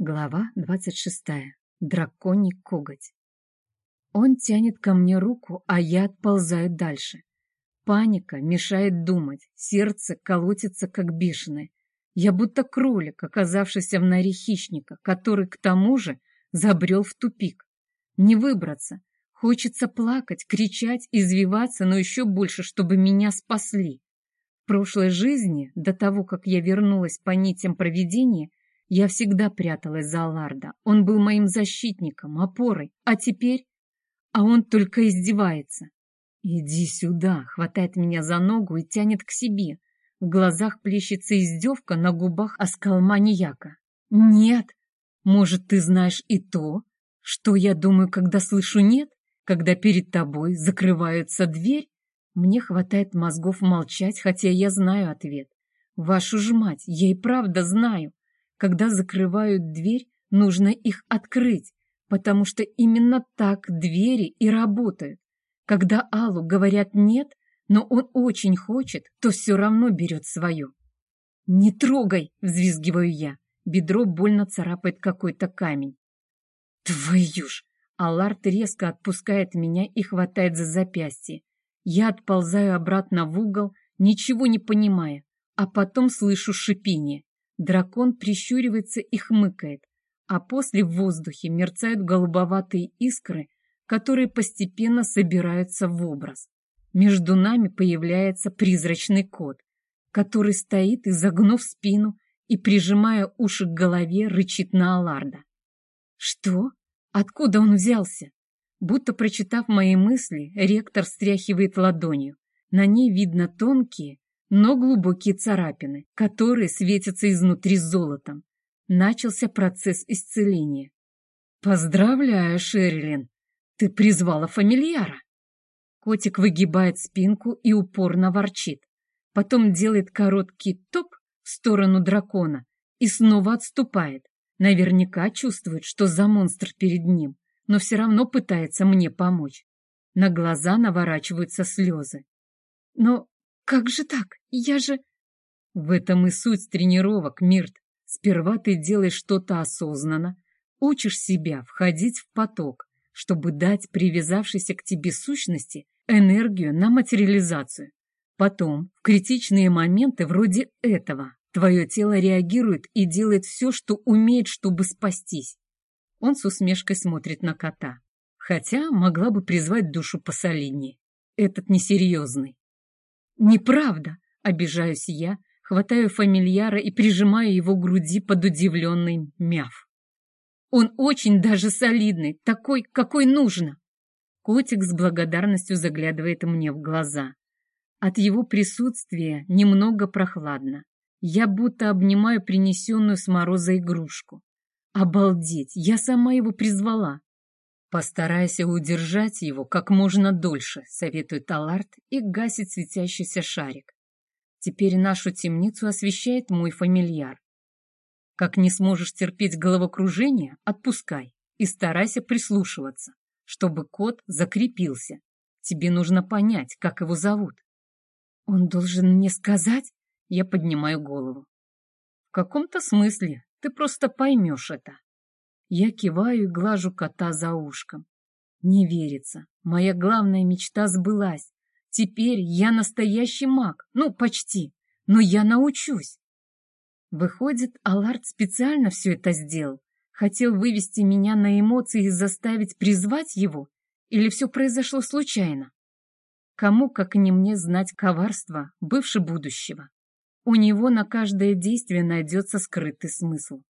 Глава двадцать шестая. Драконий коготь. Он тянет ко мне руку, а я отползаю дальше. Паника мешает думать, сердце колотится как бешеное. Я будто кролик, оказавшийся в норе хищника, который, к тому же, забрел в тупик. Не выбраться. Хочется плакать, кричать, извиваться, но еще больше, чтобы меня спасли. В прошлой жизни, до того, как я вернулась по нитям провидения, я всегда пряталась за Алларда. Он был моим защитником, опорой. А теперь... А он только издевается. «Иди сюда!» — хватает меня за ногу и тянет к себе. В глазах плещется издевка, на губах оскал маньяка. «Нет! Может, ты знаешь и то, что я думаю, когда слышу «нет», когда перед тобой закрывается дверь?» Мне хватает мозгов молчать, хотя я знаю ответ. Вашу ж мать, я и правда знаю. Когда закрывают дверь, нужно их открыть, потому что именно так двери и работают. Когда Аллу говорят «нет», но он очень хочет, то все равно берет свое. «Не трогай!» — взвизгиваю я. Бедро больно царапает какой-то камень. «Твою ж!» Аллард резко отпускает меня и хватает за запястье. Я отползаю обратно в угол, ничего не понимая, а потом слышу шипение. Дракон прищуривается и хмыкает, а после в воздухе мерцают голубоватые искры, которые постепенно собираются в образ. Между нами появляется призрачный кот, который стоит, изогнув спину и, прижимая уши к голове, рычит на Аларда. Что? Откуда он взялся? Будто прочитав мои мысли, ректор стряхивает ладонью. На ней видно тонкие, но глубокие царапины, которые светятся изнутри золотом. Начался процесс исцеления. «Поздравляю, Шерилин! Ты призвала фамильяра!» Котик выгибает спинку и упорно ворчит. Потом делает короткий топ в сторону дракона и снова отступает. Наверняка чувствует, что за монстр перед ним, но все равно пытается мне помочь. На глаза наворачиваются слезы. Но как же так? Я же... В этом и суть тренировок, Мирт. Сперва ты делаешь что-то осознанно, учишь себя входить в поток, чтобы дать привязавшейся к тебе сущности энергию на материализацию. Потом, в критичные моменты вроде этого, твое тело реагирует и делает все, что умеет, чтобы спастись. Он с усмешкой смотрит на кота. Хотя могла бы призвать душу посолиднее. Этот несерьезный. «Неправда!» — обижаюсь я, хватаю фамильяра и прижимаю его к груди под удивленный мяв. «Он очень даже солидный, такой, какой нужно!» Котик с благодарностью заглядывает мне в глаза. От его присутствия немного прохладно. Я будто обнимаю принесенную с мороза игрушку. Обалдеть, я сама его призвала. «Постарайся удержать его как можно дольше», — советует Аларт и гасит светящийся шарик. Теперь нашу темницу освещает мой фамильяр. Как не сможешь терпеть головокружение, отпускай и старайся прислушиваться, чтобы кот закрепился. Тебе нужно понять, как его зовут. Он должен мне сказать? Я поднимаю голову. В каком-то смысле ты просто поймешь это. Я киваю и глажу кота за ушком. Не верится. Моя главная мечта сбылась. Теперь я настоящий маг. Ну, почти. Но я научусь. Выходит, Аларт специально все это сделал. Хотел вывести меня на эмоции и заставить призвать его? Или все произошло случайно? Кому, как не мне, знать коварство бывшего будущего? У него на каждое действие найдется скрытый смысл.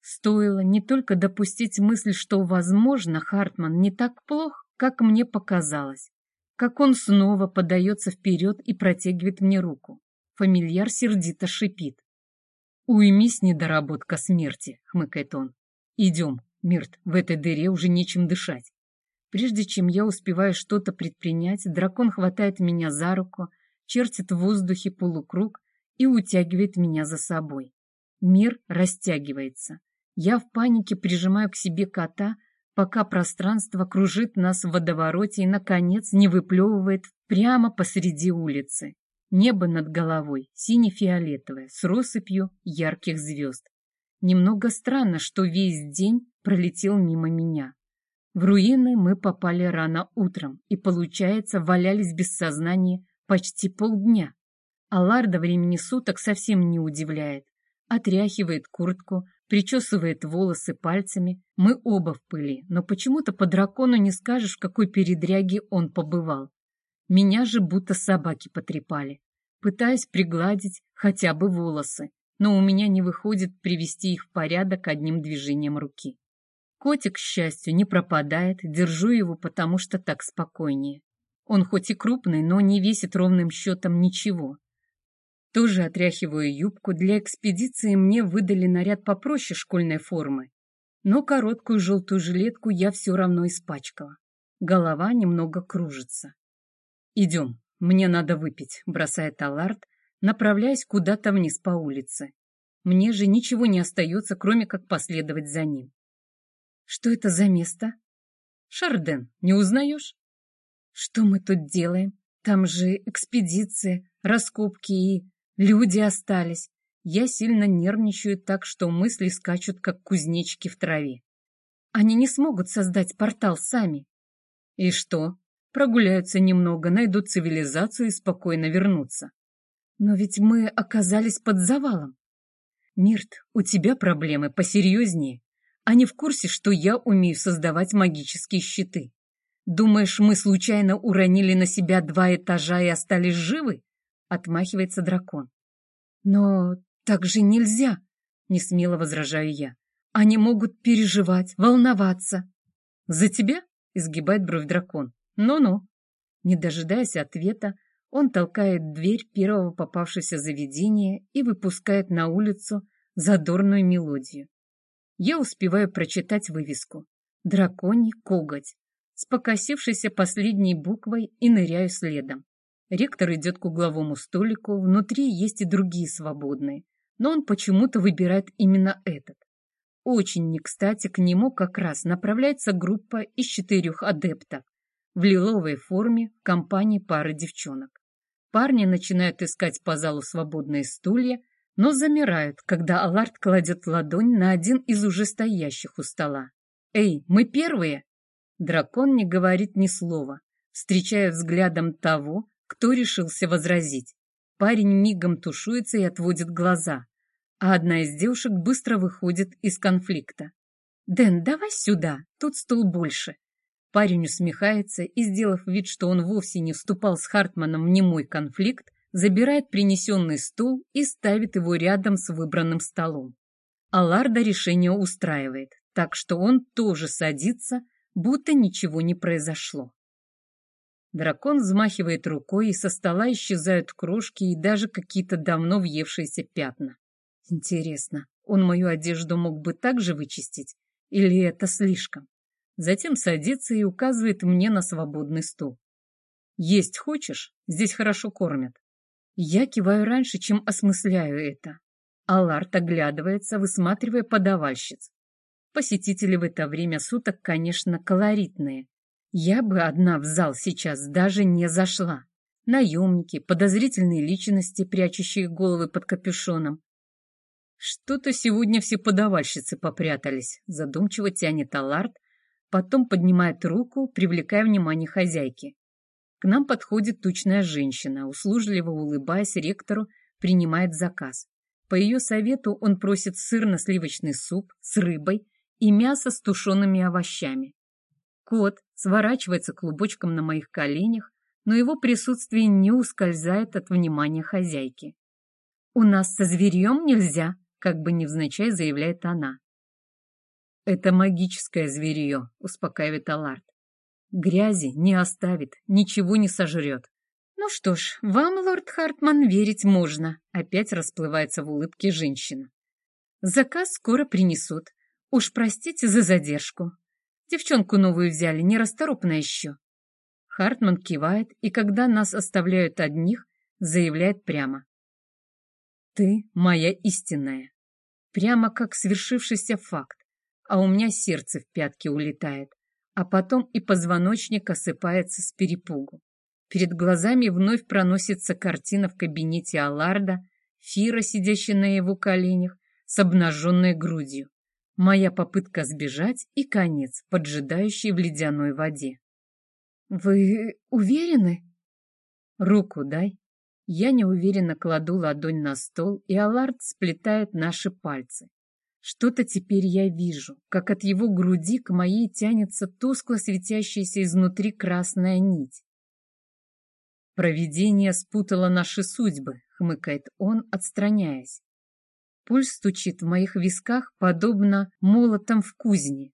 Стоило не только допустить мысль, что, возможно, Хартман не так плох, как мне показалось, как он снова подается вперед и протягивает мне руку. Фамильяр сердито шипит. «Уймись, недоработка смерти», — хмыкает он. «Идем, Мирт, в этой дыре уже нечем дышать». Прежде чем я успеваю что-то предпринять, дракон хватает меня за руку, чертит в воздухе полукруг и утягивает меня за собой. Мир растягивается. Я в панике прижимаю к себе кота, пока пространство кружит нас в водовороте и, наконец, не выплевывает прямо посреди улицы. Небо над головой сине-фиолетовое, с россыпью ярких звезд. Немного странно, что весь день пролетел мимо меня. В руины мы попали рано утром и, получается, валялись без сознания почти полдня. А Ларда времени суток совсем не удивляет. Отряхивает куртку, причесывает волосы пальцами. Мы оба в пыли, но почему-то по дракону не скажешь, в какой передряге он побывал. Меня же будто собаки потрепали. Пытаюсь пригладить хотя бы волосы, но у меня не выходит привести их в порядок одним движением руки. Котик, к счастью, не пропадает, держу его, потому что так спокойнее. Он хоть и крупный, но не весит ровным счетом ничего. Тоже отряхиваю юбку. Для экспедиции мне выдали наряд попроще школьной формы. Но короткую желтую жилетку я все равно испачкала. Голова немного кружится. «Идем, мне надо выпить», — бросает Аларт, направляясь куда-то вниз по улице. Мне же ничего не остается, кроме как последовать за ним. «Что это за место?» «Шарден, не узнаешь?» «Что мы тут делаем? Там же экспедиция, раскопки и люди остались. Я сильно нервничаю так, что мысли скачут, как кузнечики в траве. Они не смогут создать портал сами. И что? Прогуляются немного, найдут цивилизацию и спокойно вернутся. Но ведь мы оказались под завалом. Мирт, у тебя проблемы посерьезнее. Они в курсе, что я умею создавать магические щиты. Думаешь, мы случайно уронили на себя два этажа и остались живы? Отмахивается дракон. Но так же нельзя, не смело возражаю я. Они могут переживать, волноваться. За тебя? Изгибает бровь дракон. «Ну-ну». Не дожидаясь ответа, он толкает дверь первого попавшегося заведения и выпускает на улицу задорную мелодию. Я успеваю прочитать вывеску «Драконий коготь» с покосившейся последней буквой и ныряю следом. Ректор идет к угловому столику, внутри есть и другие свободные, но он почему-то выбирает именно этот. Очень не кстати к нему как раз направляется группа из четырех адептов, в лиловой форме в компании пары девчонок. Парни начинают искать по залу свободные стулья, но замирают, когда Аларт кладет ладонь на один из уже стоящих у стола. «Эй, мы первые!» Дракон не говорит ни слова, встречая взглядом того, кто решился возразить. Парень мигом тушуется и отводит глаза, а одна из девушек быстро выходит из конфликта. «Дэн, давай сюда, тут стул больше», Парень усмехается и, сделав вид, что он вовсе не вступал с Хартманом в немой конфликт, забирает принесенный стул и ставит его рядом с выбранным столом. Аларда решение устраивает, так что он тоже садится, будто ничего не произошло. Дракон взмахивает рукой, и со стола исчезают крошки и даже какие-то давно въевшиеся пятна. Интересно, он мою одежду мог бы так же вычистить? Или это слишком? Затем садится и указывает мне на свободный стул. «Есть хочешь? Здесь хорошо кормят». Я киваю раньше, чем осмысляю это. Аларт оглядывается, высматривая подавальщиц. Посетители в это время суток, конечно, колоритные. Я бы одна в зал сейчас даже не зашла. Наемники, подозрительные личности, прячущие головы под капюшоном. Что-то сегодня все подавальщицы попрятались, задумчиво тянет Аларт, Потом поднимает руку, привлекая внимание хозяйки. К нам подходит тучная женщина, услужливо улыбаясь ректору, принимает заказ. По ее совету он просит сырно-сливочный суп с рыбой и мясо с тушеными овощами. Кот сворачивается клубочком на моих коленях, но его присутствие не ускользает от внимания хозяйки. «У нас со зверьем нельзя», как бы невзначай заявляет она. «Это магическое зверье», — успокаивает Аларт. «Грязи не оставит, ничего не сожрет». «Ну что ж, вам, лорд Хартман, верить можно», — опять расплывается в улыбке женщина. «Заказ скоро принесут. Уж простите за задержку. Девчонку новую взяли, нерасторопная еще». Хартман кивает, и когда нас оставляют одних, заявляет прямо. «Ты моя истинная». Прямо как свершившийся факт а у меня сердце в пятки улетает, а потом и позвоночник осыпается с перепугу. Перед глазами вновь проносится картина в кабинете Алларда, Фира, сидящая на его коленях, с обнаженной грудью. Моя попытка сбежать и конец, поджидающий в ледяной воде. «Вы уверены?» «Руку дай». Я неуверенно кладу ладонь на стол, и Аларт сплетает наши пальцы. Что-то теперь я вижу, как от его груди к моей тянется тускло светящаяся изнутри красная нить. «Провидение спутало наши судьбы», — хмыкает он, отстраняясь. Пульс стучит в моих висках, подобно молотам в кузне.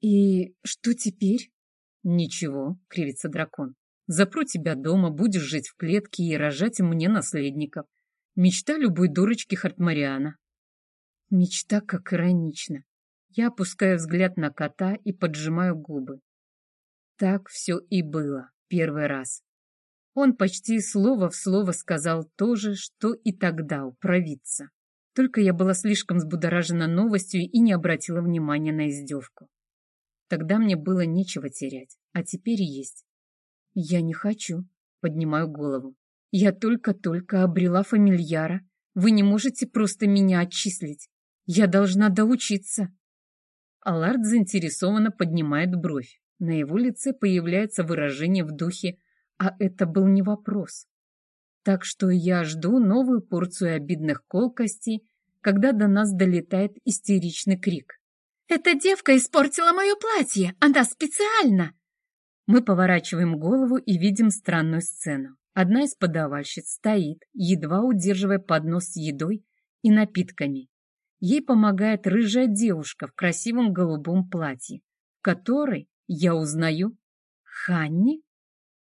«И что теперь?» «Ничего», — кривится дракон. «Запру тебя дома, будешь жить в клетке и рожать мне наследников. Мечта любой дурочки Хартмариана». Мечта как иронично. Я опускаю взгляд на кота и поджимаю губы. Так все и было первый раз. Он почти слово в слово сказал то же, что и тогда у провидца. Только я была слишком взбудоражена новостью и не обратила внимания на издевку. Тогда мне было нечего терять, а теперь есть. Я не хочу, поднимаю голову. Я только-только обрела фамильяра. Вы не можете просто меня отчислить. Я должна доучиться. Аларт заинтересованно поднимает бровь. На его лице появляется выражение в духе «а это был не вопрос». Так что я жду новую порцию обидных колкостей, когда до нас долетает истеричный крик. «Эта девка испортила мое платье! Она специально!» Мы поворачиваем голову и видим странную сцену. Одна из подавальщиц стоит, едва удерживая поднос с едой и напитками. Ей помогает рыжая девушка в красивом голубом платье, в которой я узнаю Ханни.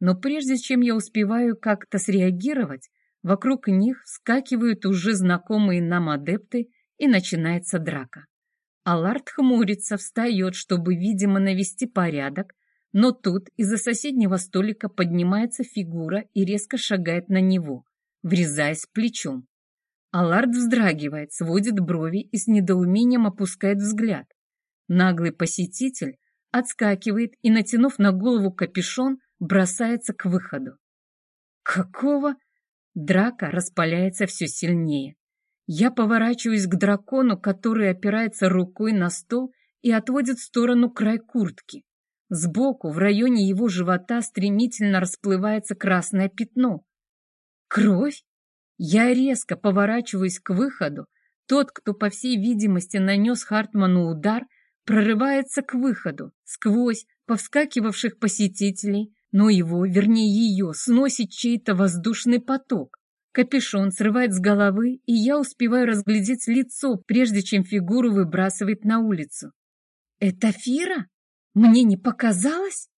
Но прежде чем я успеваю как-то среагировать, вокруг них вскакивают уже знакомые нам адепты и начинается драка. Аларт хмурится, встает, чтобы, видимо, навести порядок, но тут из-за соседнего столика поднимается фигура и резко шагает на него, врезаясь плечом. Алард вздрагивает, сводит брови и с недоумением опускает взгляд. Наглый посетитель отскакивает и, натянув на голову капюшон, бросается к выходу. Какого? Драка распаляется все сильнее. Я поворачиваюсь к дракону, который опирается рукой на стол и отводит в сторону край куртки. Сбоку, в районе его живота, стремительно расплывается красное пятно. Кровь? Я резко поворачиваюсь к выходу. Тот, кто, по всей видимости, нанес Хартману удар, прорывается к выходу, сквозь повскакивавших посетителей, но его, вернее ее, сносит чей-то воздушный поток. Капюшон срывает с головы, и я успеваю разглядеть лицо, прежде чем фигуру выбрасывает на улицу. «Это Фира? Мне не показалось?»